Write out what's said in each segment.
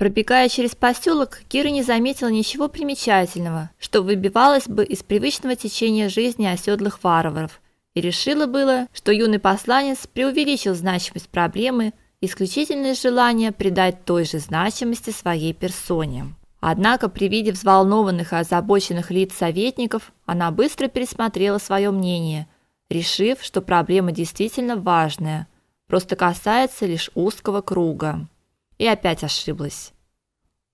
Пробегая через поселок, Кира не заметила ничего примечательного, что выбивалось бы из привычного течения жизни оседлых варваров, и решила было, что юный посланец преувеличил значимость проблемы, исключительное желание придать той же значимости своей персоне. Однако при виде взволнованных и озабоченных лиц советников, она быстро пересмотрела свое мнение, решив, что проблема действительно важная, просто касается лишь узкого круга. И опять ошиблась.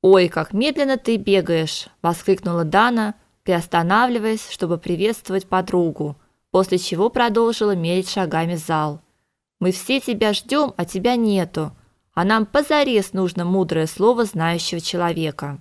"Ой, как медленно ты бегаешь", воскликнула Дана, приостанавливаясь, чтобы приветствовать подругу, после чего продолжила мерить шагами зал. "Мы все тебя ждем, а тебя нету, а нам позарез нужно мудрое слово знающего человека".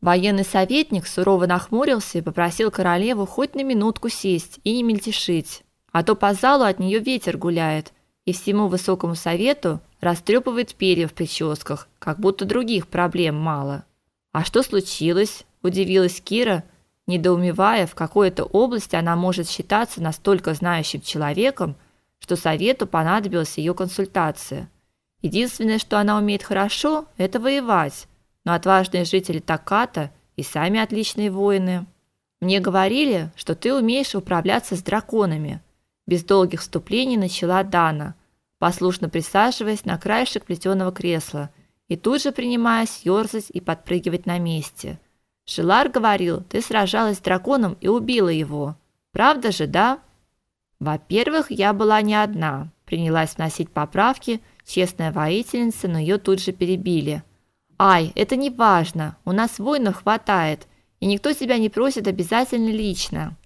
Военный советник сурово нахмурился и попросил королеву хоть на минутку сесть и не мельтешить, а то по залу от нее ветер гуляет, и всему высокому совету растрепывает перья в прическах, как будто других проблем мало. А что случилось? удивилась Кира, недоумевая, в какой-то области она может считаться настолько знающим человеком, что совету понадобилась ее консультация. Единственное, что она умеет хорошо это воевать. Но отважные жители Таката и сами отличные воины. Мне говорили, что ты умеешь управляться с драконами. Без долгих вступлений начала Дана послушно присаживаясь на краешек плетеного кресла и тут же принимаясь ёрзать и подпрыгивать на месте. Шилар говорил: "Ты сражалась с драконом и убила его. Правда же, да?" Во-первых, я была не одна. Принялась вносить поправки честная воительница, но ее тут же перебили. Ай, это не важно. У нас воинов хватает, и никто тебя не просит обязательно лично.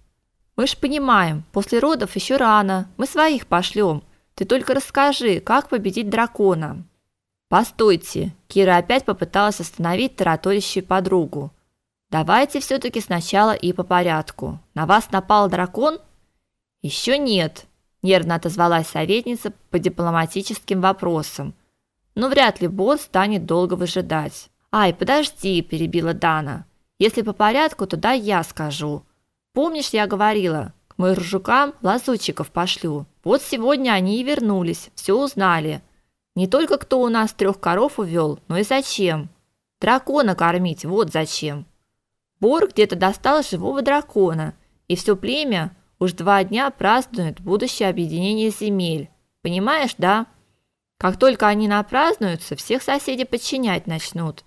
Мы ж понимаем, после родов еще рано. Мы своих пошлем. Ты только расскажи, как победить дракона. Постойте, Кира опять попыталась остановить тараторящую подругу. Давайте все таки сначала и по порядку. На вас напал дракон? Еще нет, нервно отозвалась советница по дипломатическим вопросам. Но вряд ли босс станет долго выжидать. Ай, подожди, перебила Дана. Если по порядку, то да я скажу. Помнишь, я говорила, к моим жукам лазутчиков пошлю. Вот сегодня они и вернулись, все узнали. Не только кто у нас трех коров увел, но и зачем. Дракона кормить, вот зачем. Бор где-то достал живого дракона, и все племя уж два дня празднует будущее объединение земель. Понимаешь, да? Как только они напразднуются, всех соседей подчинять начнут.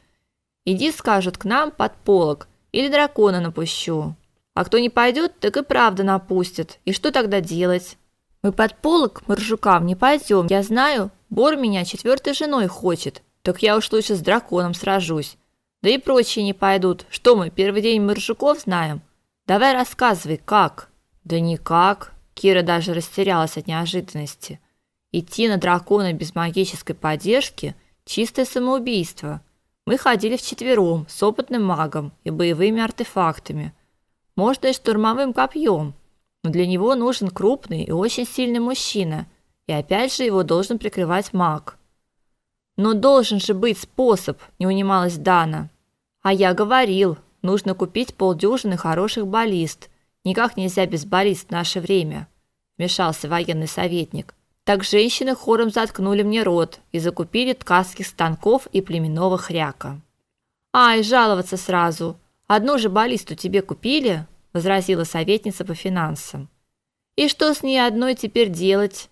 Иди, скажут, к нам под полог, или дракона напущу. А кто не пойдет, так и правда напустят. И что тогда делать? Мы под полок моржукам не пойдем. Я знаю, Бор меня четвертой женой хочет. Так я уж лучше с драконом сражусь. Да и прочие не пойдут. Что мы, первый день моржуков знаем? Давай рассказывай, как? Да никак. Кира даже растерялась от неожиданности. Идти на дракона без магической поддержки чистое самоубийство. Мы ходили вчетвером с опытным магом и боевыми артефактами. Можно и штурмовым копьем но для него нужен крупный и очень сильный мужчина, и опять же его должен прикрывать маг. Но должен же быть способ, не унималась Дана. А я говорил, нужно купить полдюжины хороших баллист. Никак нельзя без баллист в наше время, вмешался военный советник. Так женщины хором заткнули мне рот и закупили ткацких станков и племенного хряка. Ай, жаловаться сразу. Одну же баллисту тебе купили, возразила советница по финансам. И что с ней одной теперь делать?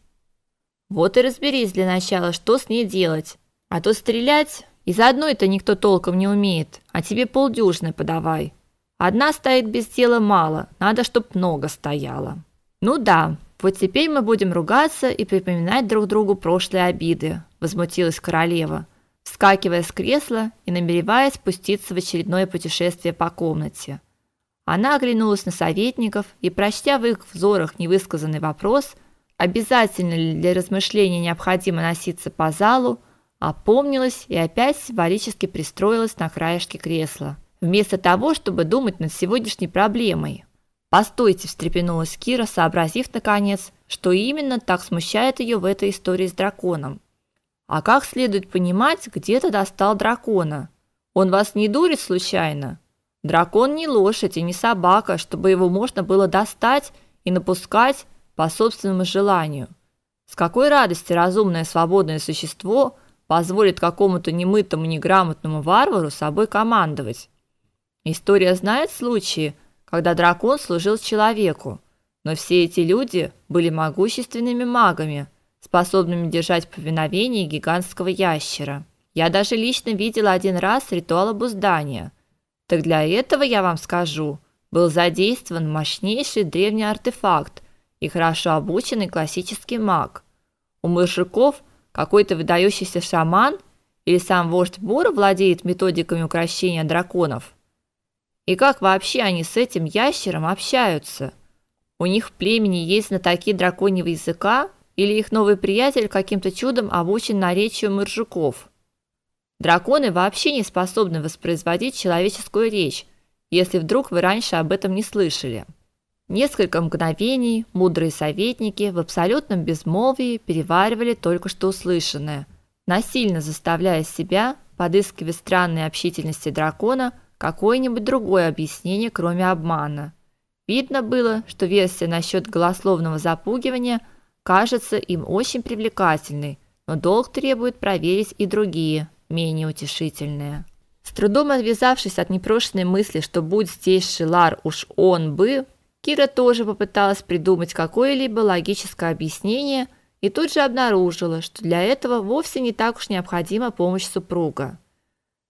Вот и разберись для начала, что с ней делать. А то стрелять из одной-то никто толком не умеет, а тебе полдюжины подавай. Одна стоит без дела мало, надо, чтоб много стояло. Ну да, вот теперь мы будем ругаться и припоминать друг другу прошлые обиды, возмутилась королева, вскакивая с кресла и намереваясь спуститься в очередное путешествие по комнате. Она оглянулась на советников и, прочтя в их взорах невысказанный вопрос, обязательно ли для размышления необходимо носиться по залу, опомнилась и опять символически пристроилась на краешке кресла, вместо того, чтобы думать над сегодняшней проблемой. "Постойте", встрепенулась Кира, сообразив наконец, что именно так смущает ее в этой истории с драконом. А как следует понимать, где то достал дракона? Он вас не дурит случайно? Дракон не лошадь и не собака, чтобы его можно было достать и напускать по собственному желанию. С какой радости разумное свободное существо позволит какому-то немытому, неграмотному варвару собой командовать. История знает случаи, когда дракон служил человеку, но все эти люди были могущественными магами, способными держать в повиновении гигантского ящера. Я даже лично видела один раз ритуал обуздания. Так для этого я вам скажу, был задействован мощнейший древний артефакт и хорошо обученный классический маг. У мужиков какой-то выдающийся шаман или сам вождь Бура владеет методиками укрощения драконов. И как вообще они с этим ящером общаются? У них в племени есть знатоки драконьего языка или их новый приятель каким-то чудом обучен наречию мыржуков? Драконы вообще не способны воспроизводить человеческую речь, если вдруг вы раньше об этом не слышали. Несколько мгновений мудрые советники в абсолютном безмолвии переваривали только что услышанное, насильно заставляя себя подыскивать странной общительности дракона какое-нибудь другое объяснение, кроме обмана. Видно было, что версия насчет голословного запугивания кажется им очень привлекательной, но долг требует проверить и другие, менее утешительные. С трудом отвязавшись от непрошенной мысли, что будь здесь Шилар, уж он бы Кира тоже попыталась придумать какое-либо логическое объяснение и тут же обнаружила, что для этого вовсе не так уж необходима помощь супруга.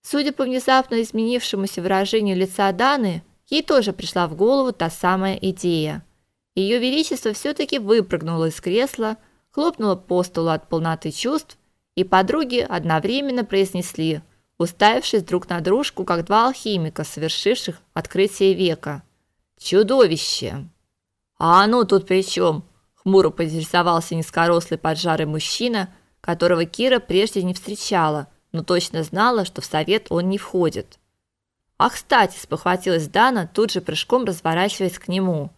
Судя по внезапно изменившемуся выражению лица Даны, ей тоже пришла в голову та самая идея. Ее величество все таки выпрыгнуло из кресла, хлопнуло по столу от полноты чувств, и подруги одновременно произнесли, уставившись друг на дружку, как два алхимика, совершивших открытие века – Чудовище. А оно тут при чем? Хмуро поинтересовался низкорослый поджарый мужчина, которого Кира прежде не встречала, но точно знала, что в совет он не входит. Ах, кстати, спохватилась Дана, тут же прыжком разворачиваясь к нему.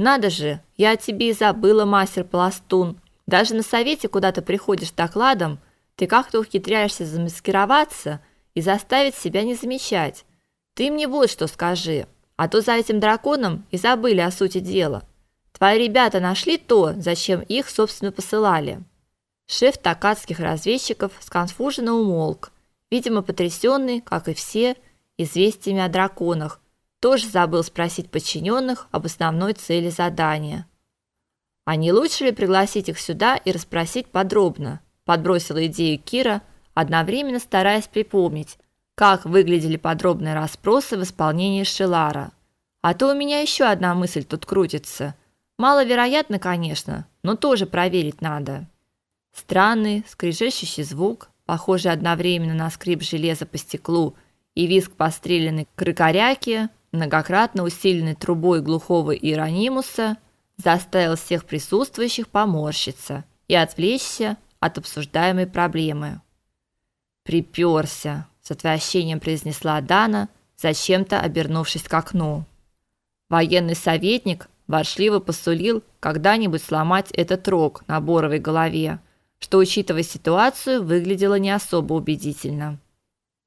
Надо же, я о тебе и забыла, мастер Пластун. Даже на совете, куда ты приходишь с докладом, ты как-то ухитряешься замаскироваться и заставить себя не замечать. Ты мне вот что скажи. А то за этим драконом и забыли о сути дела. Твои ребята нашли то, зачем их, собственно, посылали. Шеф такатских разведчиков сконфуженно умолк, видимо, потрясенный, как и все, известиями о драконах. Тоже забыл спросить подчиненных об основной цели задания. А не лучше ли пригласить их сюда и расспросить подробно? Подбросила идею Кира, одновременно стараясь припомнить, как выглядели подробные расспросы в исполнении Шелара. А то у меня еще одна мысль тут крутится. Маловероятно, конечно, но тоже проверить надо. Странный, скрежещущий звук, похожий одновременно на скрип железа по стеклу и визг постреленной крыкоряки, многократно усиленный трубой глухого иеронимуса, заставил всех присутствующих поморщиться и отвлечься от обсуждаемой проблемы. Приперся, с отвращением произнесла Дана, зачем-то обернувшись к окну. Военный советник воршливо посулил когда-нибудь сломать этот рог на боровой голове, что, учитывая ситуацию, выглядело не особо убедительно.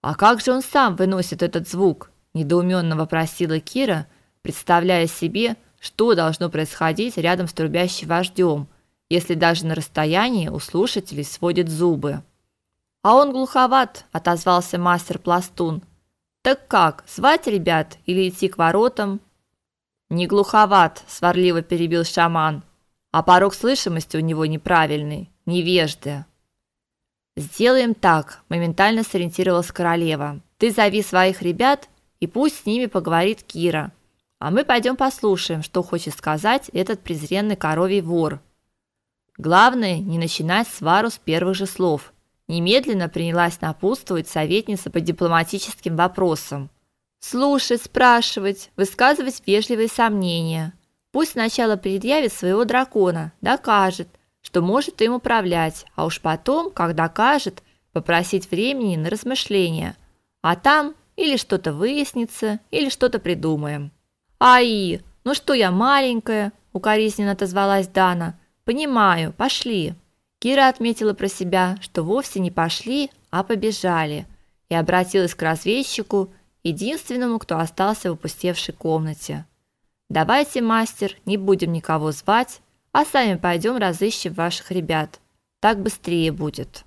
А как же он сам выносит этот звук? Недоуменно вопросила Кира, представляя себе, что должно происходить рядом с трубящим вождем, если даже на расстоянии у слушателей сводит зубы. А он глуховат, отозвался мастер Пластун. Так как, звать ребят или идти к воротам? Не глуховат, сварливо перебил шаман. А порог слышимости у него неправильный, невежда. Сделаем так, моментально сориентировалась королева. Ты зови своих ребят, и пусть с ними поговорит Кира. А мы пойдем послушаем, что хочет сказать этот презренный коровий вор. Главное не начинать свару с первых же слов. Немедленно принялась напутствовать советница по дипломатическим вопросам. Слушать, спрашивать, высказывать вежливые сомнения. Пусть сначала предъявит своего дракона, докажет, что может им управлять, а уж потом, как докажет, попросить времени на размышления. А там или что-то выяснится, или что-то придумаем. Ай, ну что я маленькая, укоризненно отозвалась Дана. Понимаю, пошли. Кира отметила про себя, что вовсе не пошли, а побежали, и обратилась к разведчику, единственному, кто остался в опустевшей комнате. Давайте, мастер, не будем никого звать, а сами пойдем разыщем ваших ребят. Так быстрее будет.